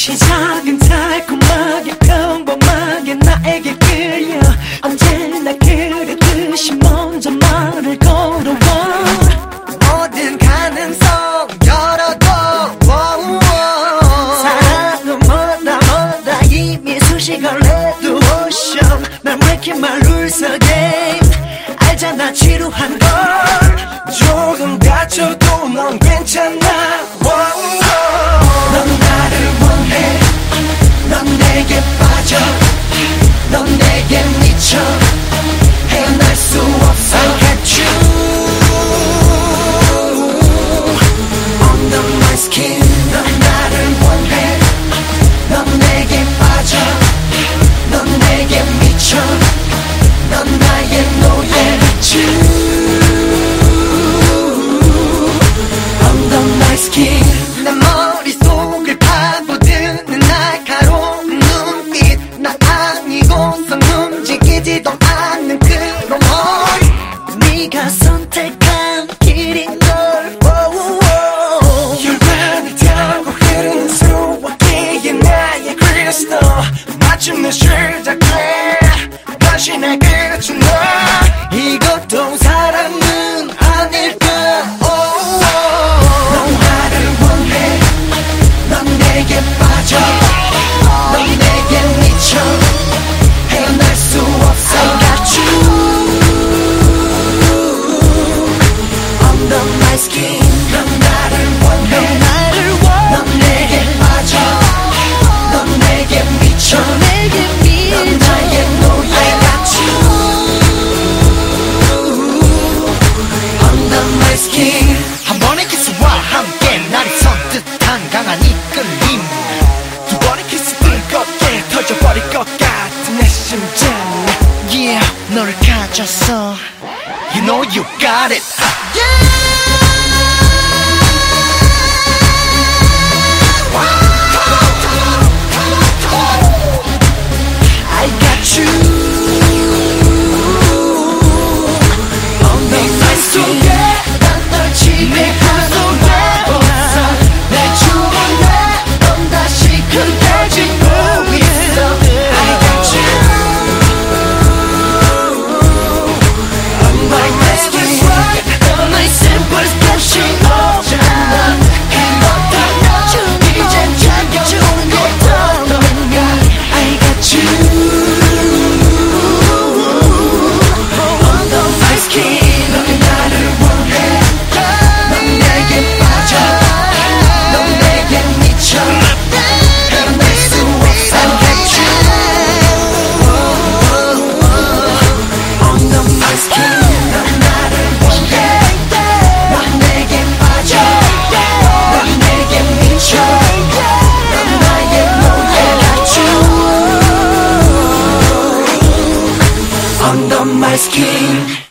시작은 달콤하게 평범하게 나에게 난왜 이렇게 말울서게 알잖아 지루한 걸. 조금 다쳐도 넌 괜찮아. 워우. 넌 나를 원해. 넌 내게 빠져. 넌 내게 미쳐. 헤어날 수 아니고선 움직이지도 않는 그런 머리 네가 선택한 길인 걸. 혈관을 타고 흐르는 수화기의 나의 크리스탈 마침내 시작돼 다시 날 그려준 너 이것도 Yeah 너를 가졌어. You know you got it. I under my skin